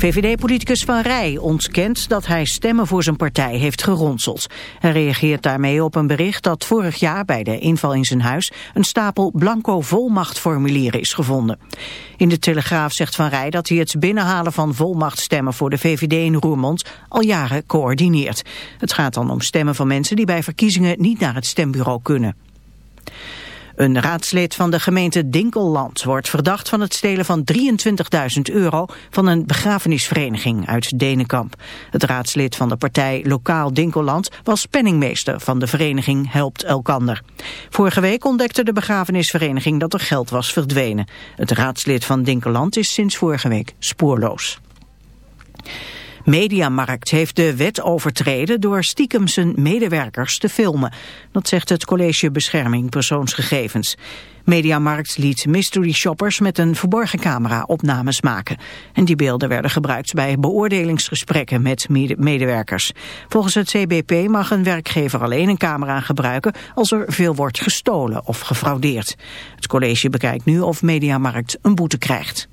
VVD-politicus Van Rij ontkent dat hij stemmen voor zijn partij heeft geronseld. Hij reageert daarmee op een bericht dat vorig jaar bij de inval in zijn huis een stapel blanco volmachtformulieren is gevonden. In de Telegraaf zegt Van Rij dat hij het binnenhalen van volmachtstemmen voor de VVD in Roermond al jaren coördineert. Het gaat dan om stemmen van mensen die bij verkiezingen niet naar het stembureau kunnen. Een raadslid van de gemeente Dinkelland wordt verdacht van het stelen van 23.000 euro van een begrafenisvereniging uit Denenkamp. Het raadslid van de partij Lokaal Dinkelland was penningmeester van de vereniging Helpt Elkander. Vorige week ontdekte de begrafenisvereniging dat er geld was verdwenen. Het raadslid van Dinkelland is sinds vorige week spoorloos. Mediamarkt heeft de wet overtreden door stiekem zijn medewerkers te filmen. Dat zegt het College Bescherming Persoonsgegevens. Mediamarkt liet mystery shoppers met een verborgen camera opnames maken. En die beelden werden gebruikt bij beoordelingsgesprekken met medewerkers. Volgens het CBP mag een werkgever alleen een camera gebruiken als er veel wordt gestolen of gefraudeerd. Het college bekijkt nu of Mediamarkt een boete krijgt.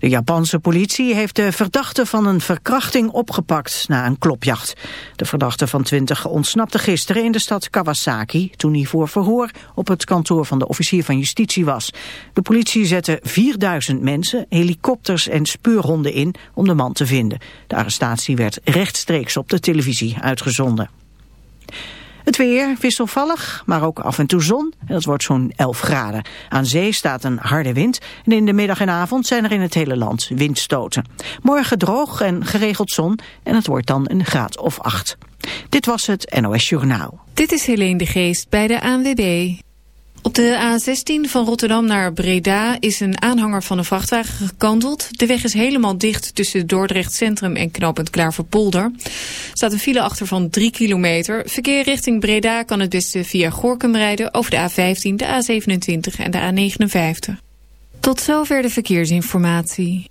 De Japanse politie heeft de verdachte van een verkrachting opgepakt na een klopjacht. De verdachte van 20 ontsnapte gisteren in de stad Kawasaki toen hij voor verhoor op het kantoor van de officier van justitie was. De politie zette 4000 mensen, helikopters en speurhonden in om de man te vinden. De arrestatie werd rechtstreeks op de televisie uitgezonden. Het weer wisselvallig, maar ook af en toe zon. En dat wordt zo'n 11 graden. Aan zee staat een harde wind. En in de middag en avond zijn er in het hele land windstoten. Morgen droog en geregeld zon. En het wordt dan een graad of 8. Dit was het NOS Journaal. Dit is Helene de Geest bij de ANWB. Op de A16 van Rotterdam naar Breda is een aanhanger van een vrachtwagen gekanteld. De weg is helemaal dicht tussen Dordrecht Centrum en knooppunt Klaverpolder. Er staat een file achter van 3 kilometer. Verkeer richting Breda kan het beste via Gorkum rijden over de A15, de A27 en de A59. Tot zover de verkeersinformatie.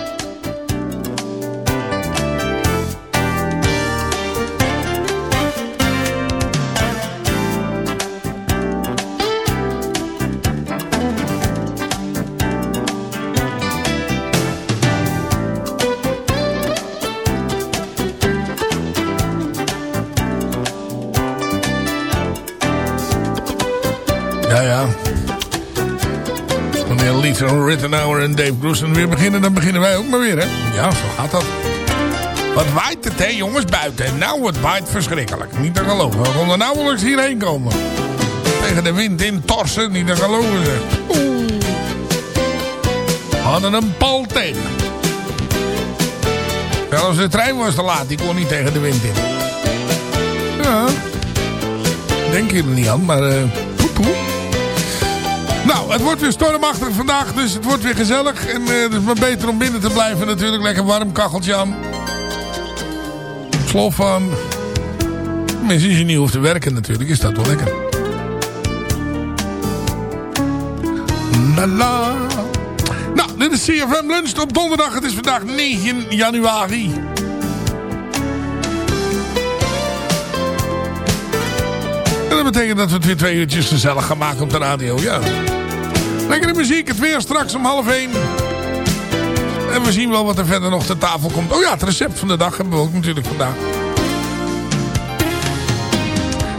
Rittenauer en Dave Grusen weer beginnen, dan beginnen wij ook maar weer, hè? Ja, zo gaat dat. Wat waait het, hè, jongens, buiten. Nou, het waait verschrikkelijk. Niet te geloven. We konden nauwelijks hierheen komen. Tegen de wind in torsen, niet te geloven, zeg. Hadden een pal tegen. Zelfs de trein was te laat, die kon niet tegen de wind in. Ja. Denk je er niet aan, maar... eh poe, poe. Nou, het wordt weer stormachtig vandaag, dus het wordt weer gezellig. En eh, het is maar beter om binnen te blijven natuurlijk. Lekker warm kacheltje aan. Slof. Tenminste, als je niet hoeft te werken natuurlijk, is dat wel lekker. La. Nou, dit is CFM Lunch op donderdag. Het is vandaag 9 januari. Betekent dat we het weer twee uurtjes gezellig gaan maken op de radio. Ja. Lekkere muziek, het weer straks om half één. En we zien wel wat er verder nog ter tafel komt. Oh ja, het recept van de dag hebben we ook natuurlijk vandaag.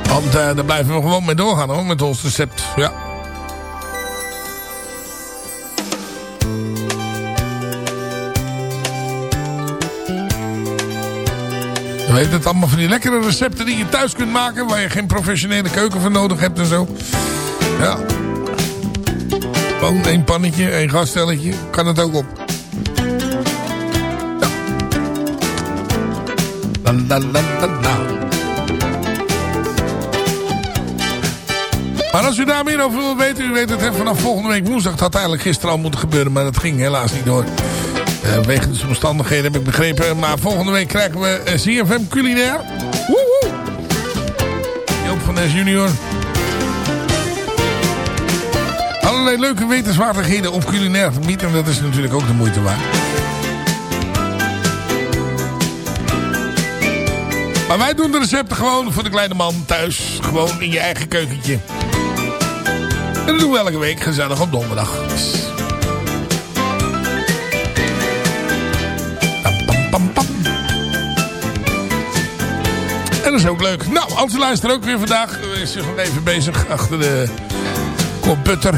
Want eh, daar blijven we gewoon mee doorgaan hoor, met ons recept. Ja. Je weet het, allemaal van die lekkere recepten die je thuis kunt maken. Waar je geen professionele keuken voor nodig hebt en zo. Ja. Gewoon één pannetje, één gasstelletje. Kan het ook op. Ja. La, la, la. Maar als u daar meer over wil weten, u weet het, hè, vanaf volgende week woensdag. Had eigenlijk gisteren al moeten gebeuren, maar dat ging helaas niet door. Uh, wegens omstandigheden heb ik begrepen. Maar volgende week krijgen we uh, CFM Culinair. Woehoe! Joop van Nes junior. Allerlei leuke wetenswaardigheden op culinair gebied. En dat is natuurlijk ook de moeite waard. Maar wij doen de recepten gewoon voor de kleine man thuis. Gewoon in je eigen keukentje. En dat doen we elke week gezellig op donderdag. Pam, pam. En dat is ook leuk. Nou, als luistert ook weer vandaag. Is nog even bezig achter de computer.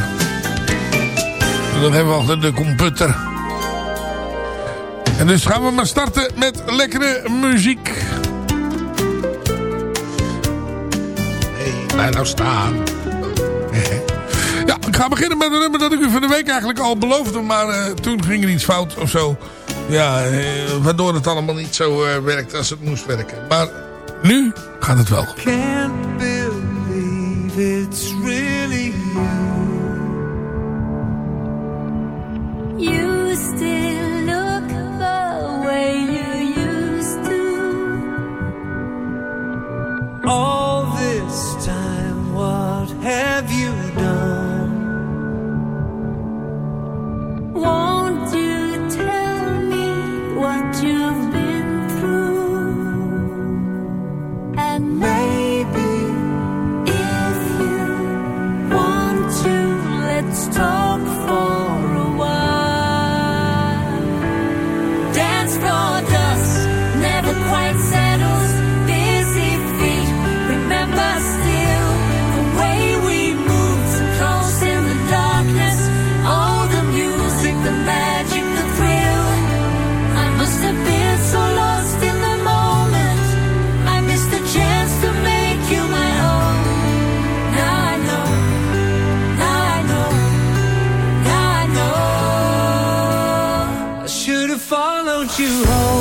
En dan hebben we achter de computer. En dus gaan we maar starten met lekkere muziek. Hey, nou staan. Ja, ik ga beginnen met een nummer dat ik u van de week eigenlijk al beloofde. Maar uh, toen ging er iets fout of zo. Ja, eh, waardoor het allemaal niet zo uh, werkt als het moest werken. Maar nu gaat het wel. You home.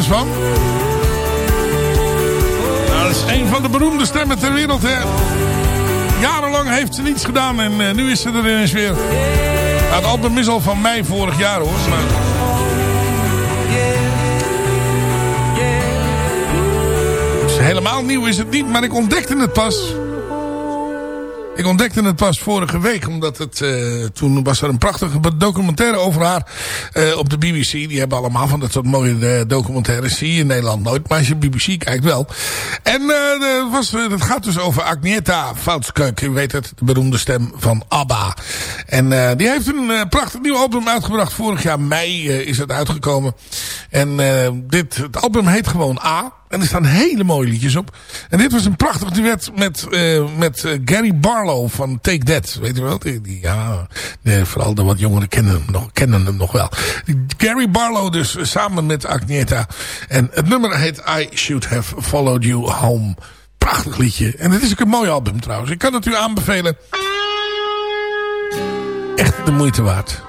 Van. Nou, dat is een van de beroemde stemmen ter wereld. Hè. Jarenlang heeft ze niets gedaan en eh, nu is ze er ineens weer. Nou, het album is al van mei vorig jaar hoor. Maar... Helemaal nieuw is het niet, maar ik ontdekte het pas. Ik ontdekte het pas vorige week, omdat het, eh, toen was er een prachtige documentaire over haar eh, op de BBC. Die hebben allemaal van dat soort mooie eh, documentaires. Zie je in Nederland nooit, maar als je BBC kijkt wel. En er was, eh, het gaat dus over Agneta Foutskeuk. U weet het, de beroemde stem van ABBA. En eh, die heeft een prachtig nieuw album uitgebracht. Vorig jaar mei is het uitgekomen. En dit, het album heet gewoon A. En er staan hele mooie liedjes op. En dit was een prachtig duet met, met Gary Barlow van Take That. Weet je wel? Die, ja, nee, vooral de wat jongeren kennen hem, nog, kennen hem nog wel. Gary Barlow dus samen met Agneta. En het nummer heet I Should Have Followed You Home. Prachtig liedje. En het is ook een mooi album trouwens. Ik kan het u aanbevelen. Echt de moeite waard.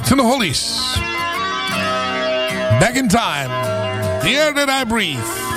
Het de Hollies. Back in time. The air that I breathe.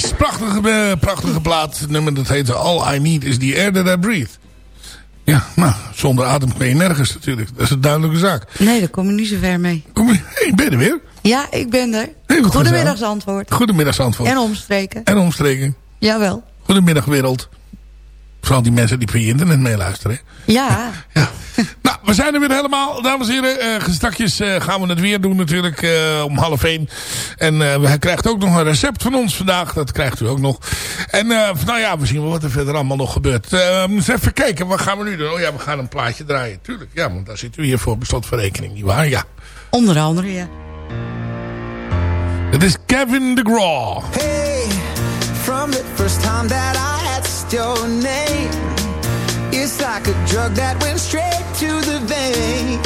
Police, prachtige, eh, prachtige plaat. Nummer dat heet All I Need Is The Air That I Breathe. Ja, nou, zonder adem kun je nergens natuurlijk. Dat is een duidelijke zaak. Nee, daar kom je niet zo ver mee. Kom je, hey, ben je er weer? Ja, ik ben er. Goedemiddag, gedaan. antwoord. Goedemiddag, antwoord. En omstreken. En omstreken. Jawel. Goedemiddag, wereld. Vooral die mensen die via internet meeluisteren. hè. Ja. Nou, we zijn er weer helemaal. Dames en heren, eh straks eh, gaan we het weer doen natuurlijk eh, om half één. En eh hij krijgt ook nog een recept van ons vandaag. Dat krijgt u ook nog. En eh, nou ja, we zien wel wat er verder allemaal nog gebeurt. Eh, eens even kijken, wat gaan we nu doen? Oh ja, we gaan een plaatje draaien. Tuurlijk, ja, want daar zit u hier voor besloten voor rekening, nietwaar? Ja. Onder andere, ja. Het is Kevin de Graw. Hey, from the first time that I asked your name, it's like a drug that went straight to the vein.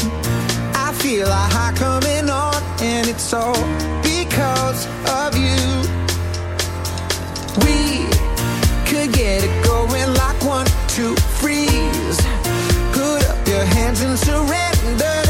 I feel a high coming on, and it's all because of you. We could get it going like one, two, freeze. Put up your hands and surrender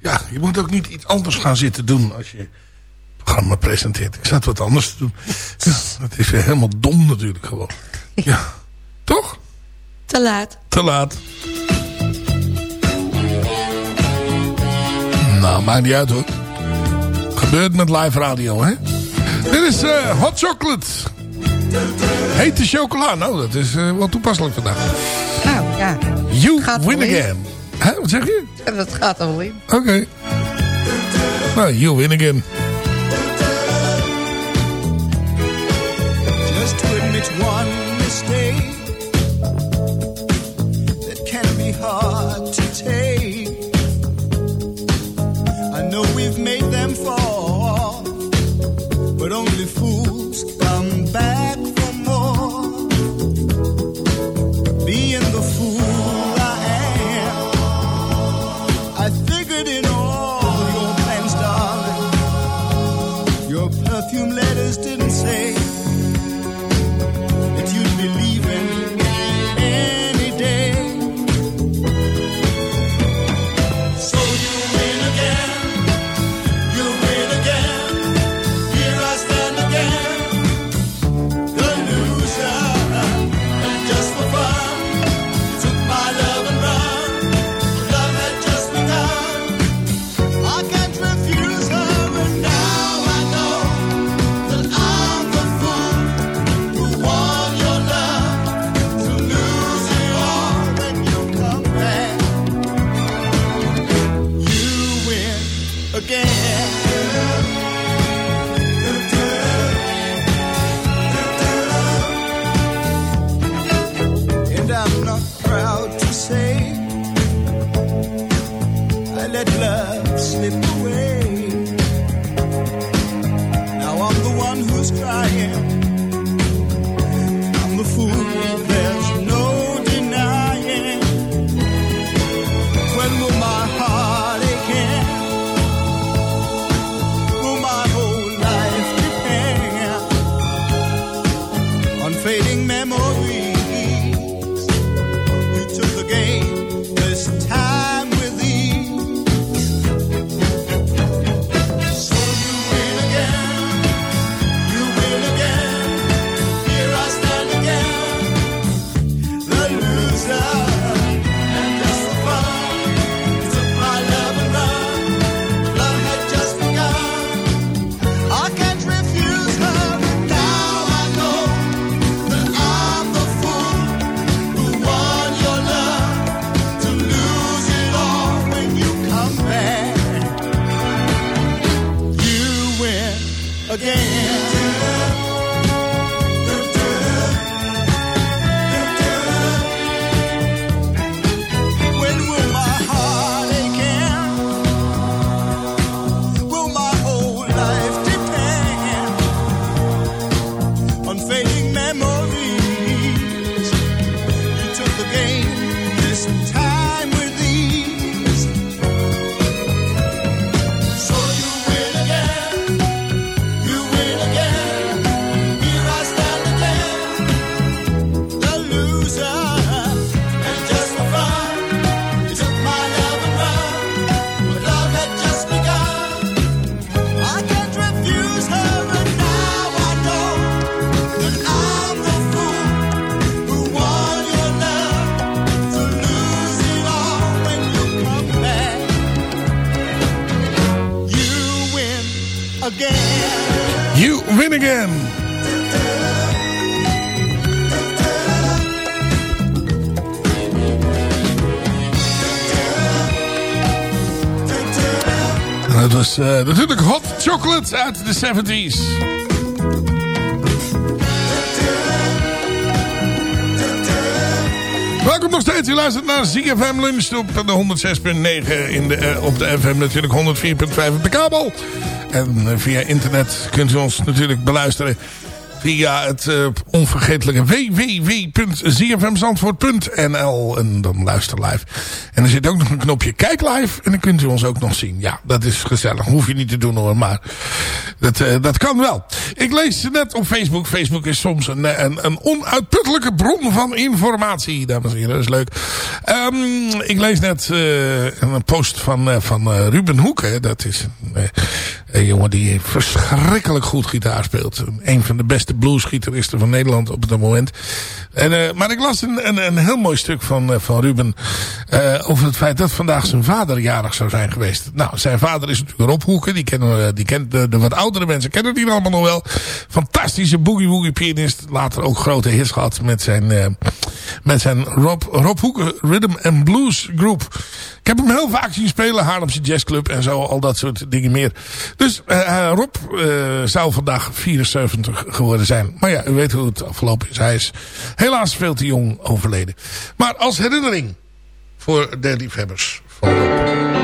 Ja, je moet ook niet iets anders gaan zitten doen als je het programma presenteert. Ik zat wat anders te doen. Ja, dat is weer helemaal dom natuurlijk gewoon. Ja, toch? Te laat. Te laat. Nou, maakt niet uit hoor. Gebeurt met live radio, hè? Dit is eh, Hot Chocolate. Hete chocola. Nou, dat is eh, wel toepasselijk vandaag. Nou, ja. You Gaat win again. Hè, wat zeg je? Dat gaat wel in. Oké. Nou, you win again. Just to admit one mistake that can be hard to take. I know we've made them fall, but only fools come back eh, natuurlijk Hot Chocolate uit de 70s. Welkom nog steeds. U luistert naar ZFM Lunch op de 106.9 in de, eh, op de FM. Natuurlijk 104.5 op de kabel. En eh, via internet kunt u ons natuurlijk beluisteren via het eh, onvergetelijke www.zfmzandvoort.nl en dan luister live. En er zit ook nog een knopje kijk live en dan kunt u ons ook nog zien. Ja, dat is gezellig. Hoef je niet te doen hoor, maar dat, eh, dat kan wel. Ik lees net op Facebook. Facebook is soms een, een, een onuitputtelijke bron van informatie, dames en heren. Dat is leuk. Ehm, ik lees net eh, een post van, eh, van eh, Ruben Hoeken. Dat is een, eh, jongen die verschrikkelijk goed gitaar speelt. Een van de beste bluesgitaristen van Nederland op het moment. En, eh, maar ik las een, een, een heel mooi stuk van, eh, van Ruben eh, over het feit dat vandaag zijn vader jarig zou zijn geweest. Nou, zijn vader is natuurlijk Rob Hoeken. Die, die kent de, de wat oudere mensen kennen die allemaal nog wel. Fantastische boogie-woogie pianist. Later ook grote hits gehad met zijn, eh, met zijn Rob, Rob Hoeken Rhythm and Blues Group. Ik heb hem heel vaak zien spelen. Haarlemse Jazzclub en zo. Al dat soort dingen meer. Dus eh, Rob eh, zou vandaag 74 geworden zijn. Maar ja, u weet hoe het afgelopen is. Hij is helaas veel te jong overleden. Maar als herinnering voor de liefhebbers van Rob.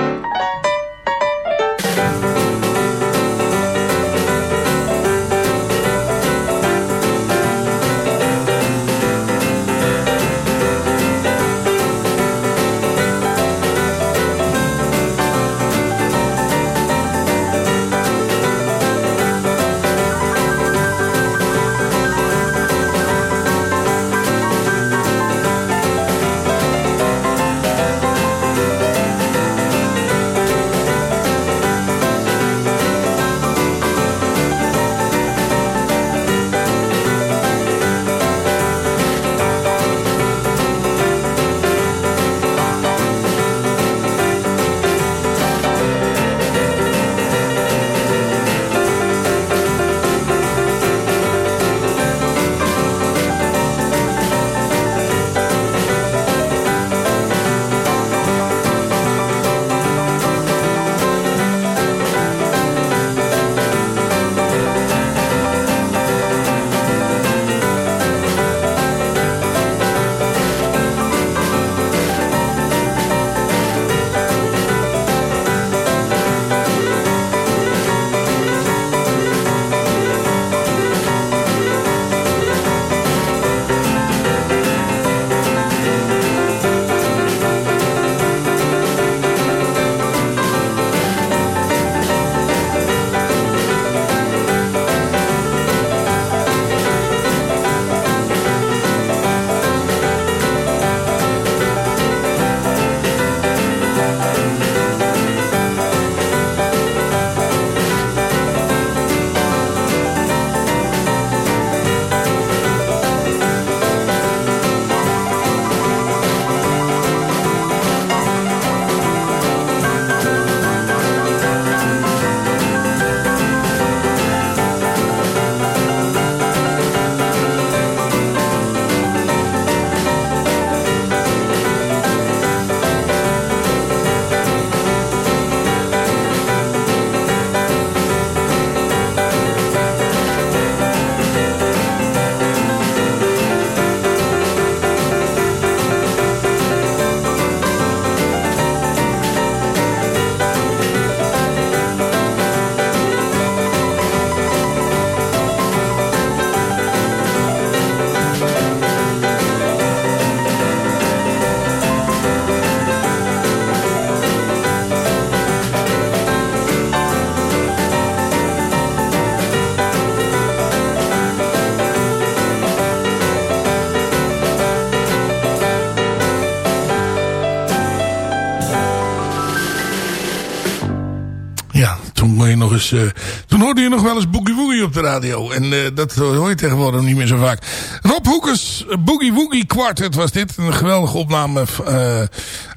Eh, toen hoorde je nog wel eens Boogie Woogie op de radio. En eh, dat hoor je tegenwoordig niet meer zo vaak. Rob Hoekers, Boogie Woogie Quartet was dit. Een geweldige opname eh,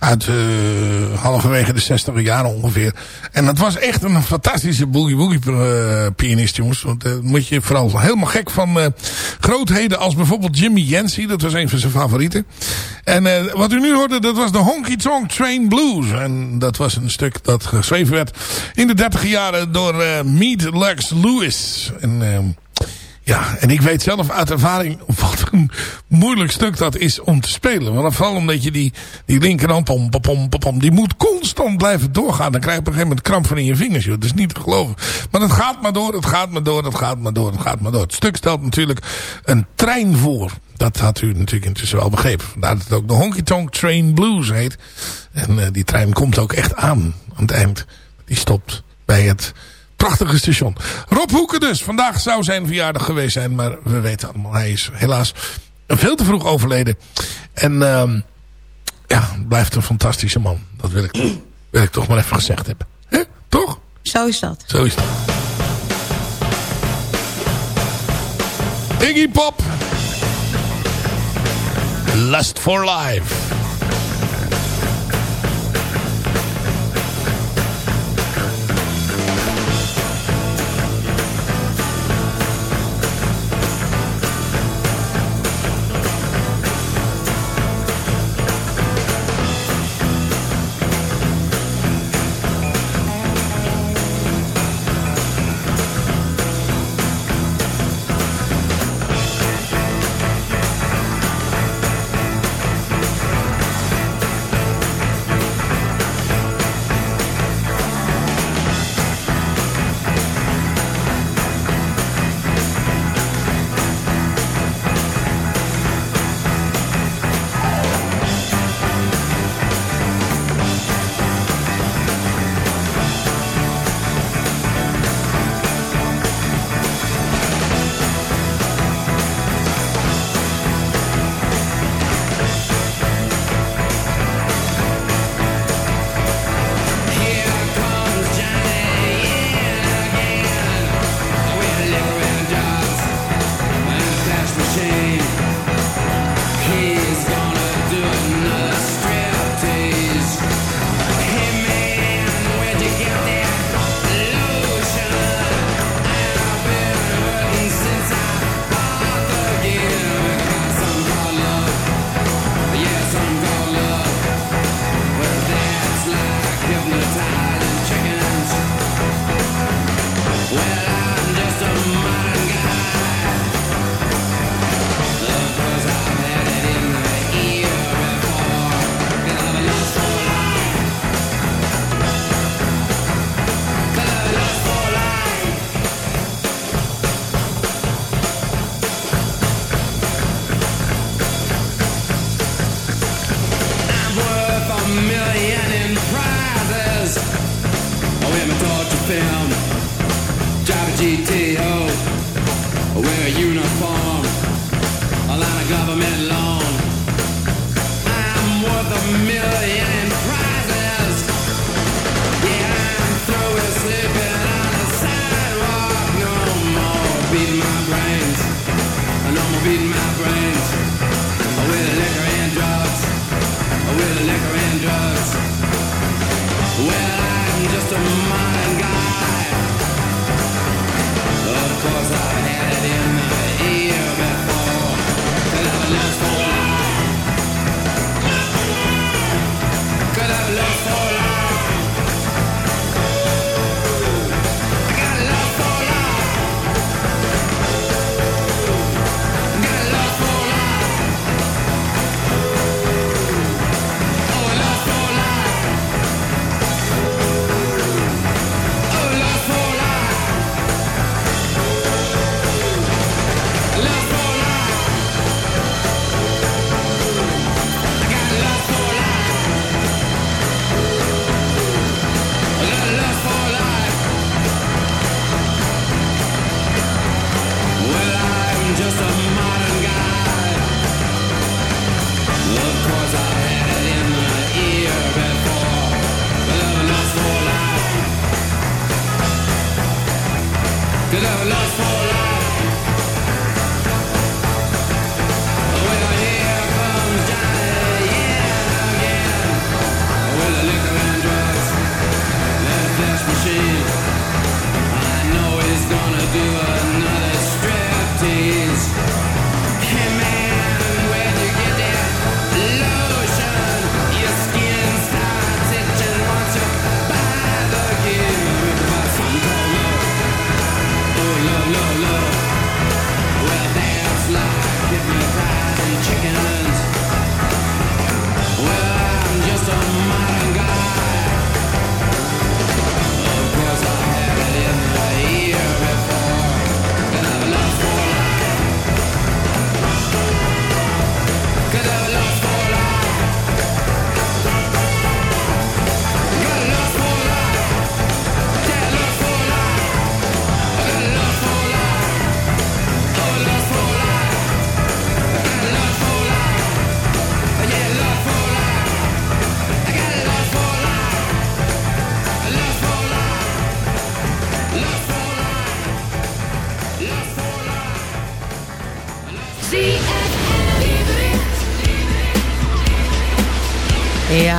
uit eh, halverwege de 60 jaren ongeveer. En dat was echt een fantastische Boogie Woogie eh, pianist jongens. Want daar moet je vooral helemaal gek van eh, grootheden als bijvoorbeeld Jimmy Yancey. Dat was een van zijn favorieten. En eh, wat u nu hoorde, dat was de Honky Tonk Train Blues. En dat was een stuk dat geschreven werd in de dertiger jaren door eh Mead Lux Lewis. En... ja, en ik weet zelf uit ervaring wat een moeilijk stuk dat is om te spelen. Want vooral omdat je die, die linkerhand, pom, pom, pom, pom, pom, die moet constant blijven doorgaan. Dan krijg je op een gegeven moment kramp van in je vingers. Joh. Dat is niet te geloven. Maar het gaat maar door, het gaat maar door, het gaat maar door, het gaat maar door. Het stuk stelt natuurlijk een trein voor. Dat had u natuurlijk intussen wel begrepen. Vandaar dat het ook de Honky Tonk Train Blues heet. En eh, die trein komt ook echt aan, aan het eind. Die stopt bij het prachtige station. Rob Hoeken dus. Vandaag zou zijn verjaardag geweest zijn. Maar we weten allemaal, hij is helaas veel te vroeg overleden. En ehm ja, blijft een fantastische man. Dat wil ik, wil ik toch maar even gezegd hebben. Toch? Zo is dat. Zo is het. Iggy Pop. Lust for Life.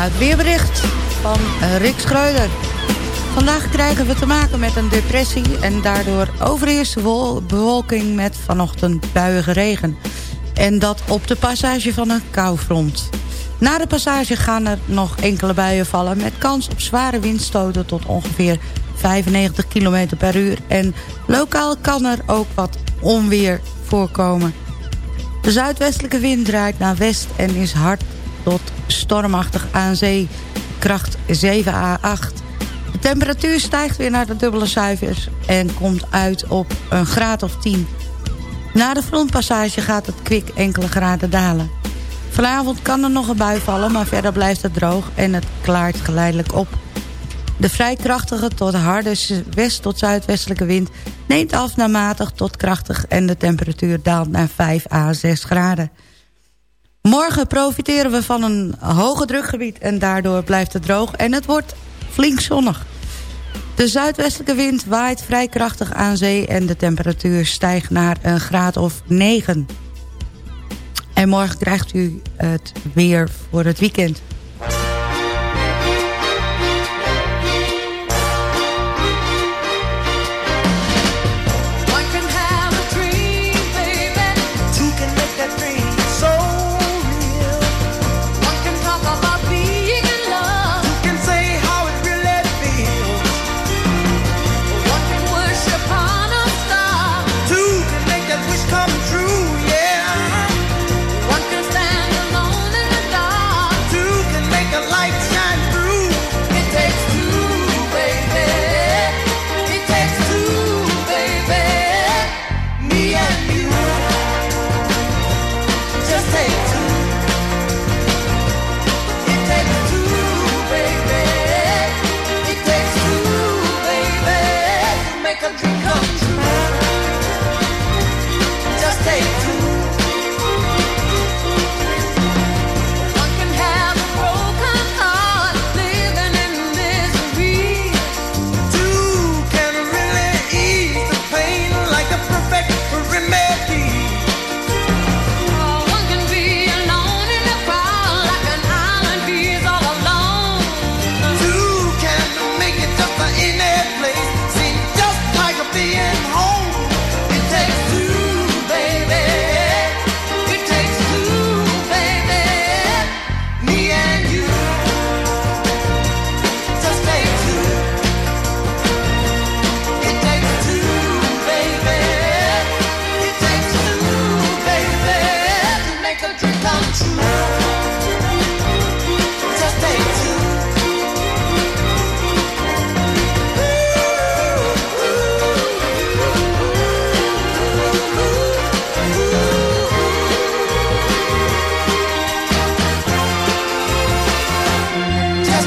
Het weerbericht van eh, Rick Schreuder. Vandaag krijgen we te maken met een depressie... en daardoor overheerst bewolking met vanochtend buiige regen. En dat op de passage van een koufront. Na de passage gaan er nog enkele buien vallen... met kans op zware windstoten tot ongeveer 95 km per uur. En lokaal kan er ook wat onweer voorkomen. De zuidwestelijke wind draait naar west en is hard tot stormachtig aan zee. Kracht 7 à 8. De temperatuur stijgt weer naar de dubbele cijfers en komt uit op een graad of 10. Na de frontpassage gaat het kwik enkele graden dalen. Vanavond kan er nog een bui vallen, maar verder blijft het droog en het klaart geleidelijk op. De vrij krachtige tot harde west- tot zuidwestelijke wind neemt af naar matig tot krachtig... en de temperatuur daalt naar 5 à 6 graden. Morgen profiteren we van een hoge drukgebied... en daardoor blijft het droog en het wordt flink zonnig. De zuidwestelijke wind waait vrij krachtig aan zee... en de temperatuur stijgt naar een graad of 9. En morgen krijgt u het weer voor het weekend.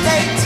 mistakes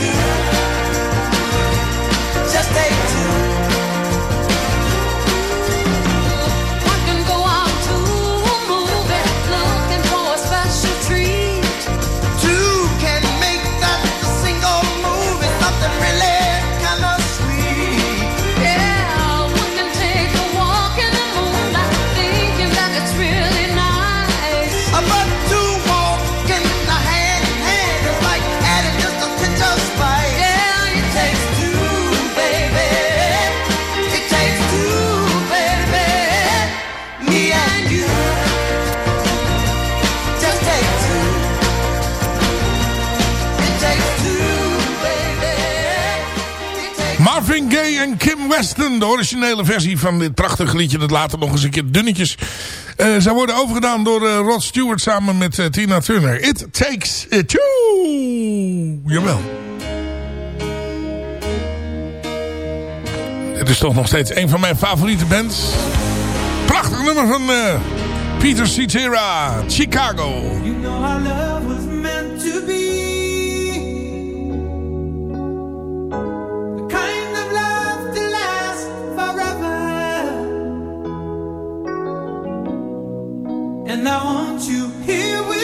Weston. De originele versie van dit prachtige liedje. Dat later nog eens een keer dunnetjes. eh zou worden overgedaan door eh, Rod Stewart samen met eh, Tina Turner. It takes a two. Jawel. Dit is toch nog steeds een van mijn favoriete bands. Prachtig nummer van Peter Cetera. Chicago. You know our love And I want you here with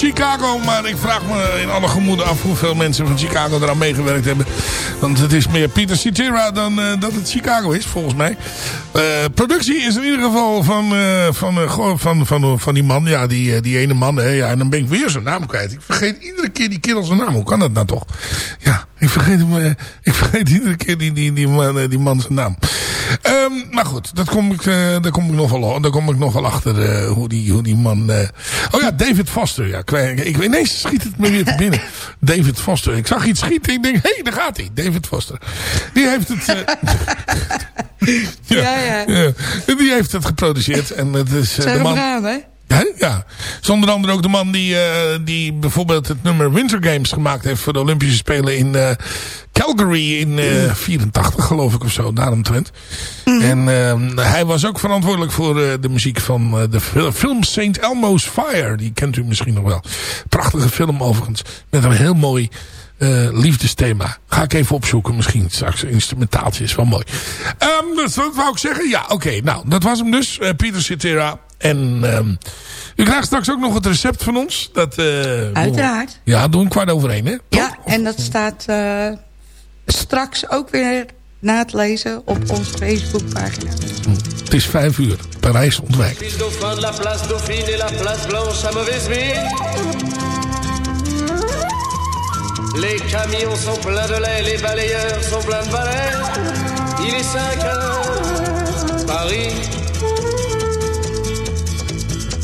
Chicago. Maar ik vraag me in alle gemoeden af hoeveel mensen van Chicago eraan meegewerkt hebben. Want het is meer Peter Cetera dan eh, dat het Chicago is, volgens mij. Eh, productie is in ieder geval van, eh, van, van, van, van die man. Ja, die, die ene man. Hè, ja, en dan ben ik weer zijn naam kwijt. Ik vergeet iedere keer die kerel zijn naam. Hoe kan dat nou toch? Ja, ik vergeet, eh, ik vergeet iedere keer die, die, die, man, die man zijn naam. Ehm, maar goed, dat kom ik, eh, daar, kom ik nog wel, daar kom ik nog wel achter eh, hoe, die, hoe die man... eh, Oh ja, David Foster. Ja, ik, weet- ik, ineens schiet het me weer te binnen. David Foster. Ik zag iets schieten. Ik denk, hé, hey, daar gaat hij. David Foster. Die heeft het... eh, Ja, ja. ja. Die heeft het geproduceerd. En het is eh, de man... gaan, hè? Ja, ja. Zonder andere ook de man die, eh, die bijvoorbeeld het nummer Winter Games gemaakt heeft voor de Olympische Spelen in eh, Calgary in eh 84 geloof ik of zo, daaromtrent. En eh, hij was ook verantwoordelijk voor de muziek van de fil- film St. Elmo's Fire. Die kent u misschien nog wel. Prachtige film overigens. Met een heel mooi eh, liefdesthema. Ga ik even opzoeken. Misschien straks een instrumentaaltje is wel mooi. Ehm dat, dat wou ik zeggen. Ja, oké. Nou, dat was hem dus. eh, Pieter Cetera. En ehm, u krijgt straks ook nog het recept van ons. Dat, eh, Uiteraard. Ja, doen kwart over één, hè? Ja, en dat staat eh, straks ook weer na het lezen op onze Facebookpagina. Het is vijf uur. Parijs ontwijkt. Les camions sont pleins de lait, les balayeurs sont pleins de balais. Il est 5 heures, Paris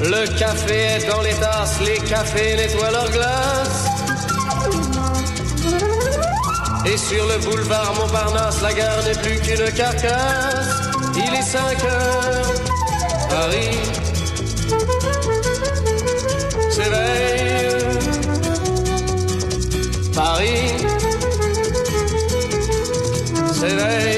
Le café est dans les tasses, les cafés nettoient leurs glaces. Et sur le boulevard Montparnasse, la gare n'est plus qu'une carcasse. Il est 5 heures, Paris s'éveille. Paris s'éveille.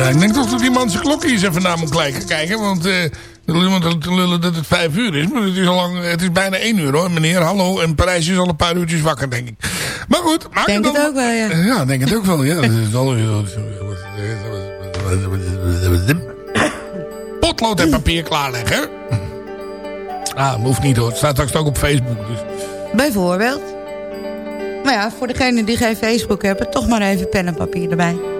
Ja, ik denk toch dat die man zijn klokje eens even naar moet kijken. kijken want eh er wil iemand lullen dat het vijf uur is. Maar het is, al lang, het is bijna één uur hoor. Meneer, hallo. En Parijs is al een paar uurtjes wakker, denk ik. Maar goed. Maak Denk het het ook wel, ja. Ja, denk het ook wel. Ja, dat is al... Potlood en papier klaarleggen. Ah, hoeft niet hoor. Het staat straks ook op Facebook. Dus. Bijvoorbeeld. Maar ja, voor degenen die geen Facebook hebben... toch maar even pen en papier erbij.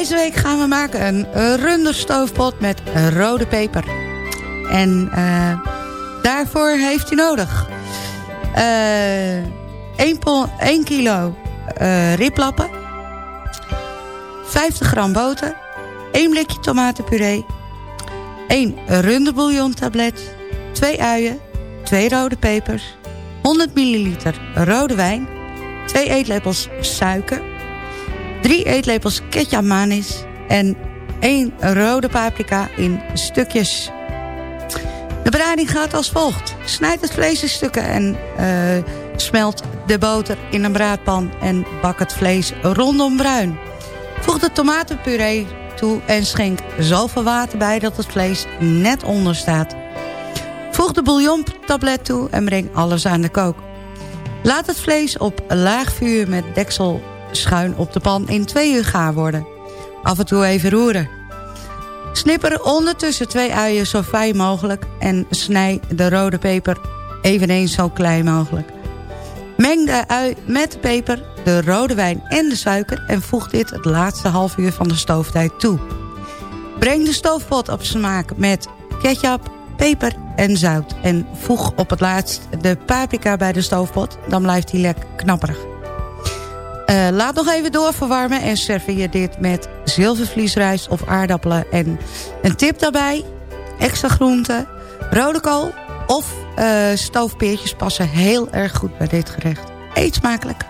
deze week gaan we maken een runderstoofpot met rode peper. En uh, daarvoor heeft u nodig uh, 1, 1 kilo uh, riplappen, 50 gram boter, 1 blikje tomatenpuree, 1 runderbouillon tablet, 2 uien, 2 rode pepers, 100 milliliter rode wijn, 2 eetlepels suiker, 3 eetlepels ketchup manis en 1 rode paprika in stukjes. De bereiding gaat als volgt. Snijd het vlees in stukken en uh, smelt de boter in een braadpan en bak het vlees rondom bruin. Voeg de tomatenpuree toe en schenk zoveel water bij dat het vlees net onder staat. Voeg de bouillontablet toe en breng alles aan de kook. Laat het vlees op laag vuur met deksel schuin op de pan in twee uur gaar worden. Af en toe even roeren. Snipper ondertussen twee uien zo fijn mogelijk... en snij de rode peper eveneens zo klein mogelijk. Meng de ui met de peper, de rode wijn en de suiker... en voeg dit het laatste half uur van de stooftijd toe. Breng de stoofpot op smaak met ketchup, peper en zout... en voeg op het laatst de paprika bij de stoofpot, dan blijft hij lekker knapperig. Uh, laat nog even doorverwarmen en serveer dit met zilvervliesrijst of aardappelen. En een tip daarbij, extra groenten, rode kool of uh, stoofpeertjes passen heel erg goed bij dit gerecht. Eet smakelijk.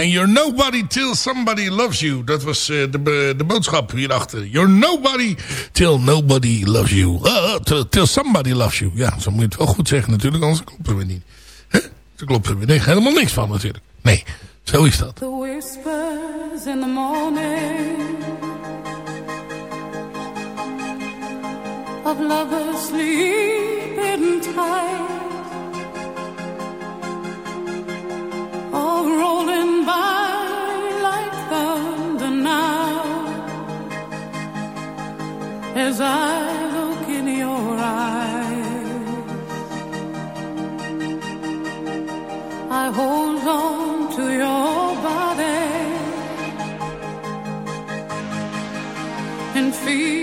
En you're nobody till somebody loves you. Dat was eh, de, de, boodschap hierachter. You're nobody till nobody loves you. Uh, till, somebody loves you. Ja, zo moet je het wel goed zeggen natuurlijk, anders kloppen we niet. We nee, helemaal niks van natuurlijk. Nee, zo is dat. The whispers in the morning of lovers sleeping tight, all rolling As I look in your eyes, I hold on to your body and feel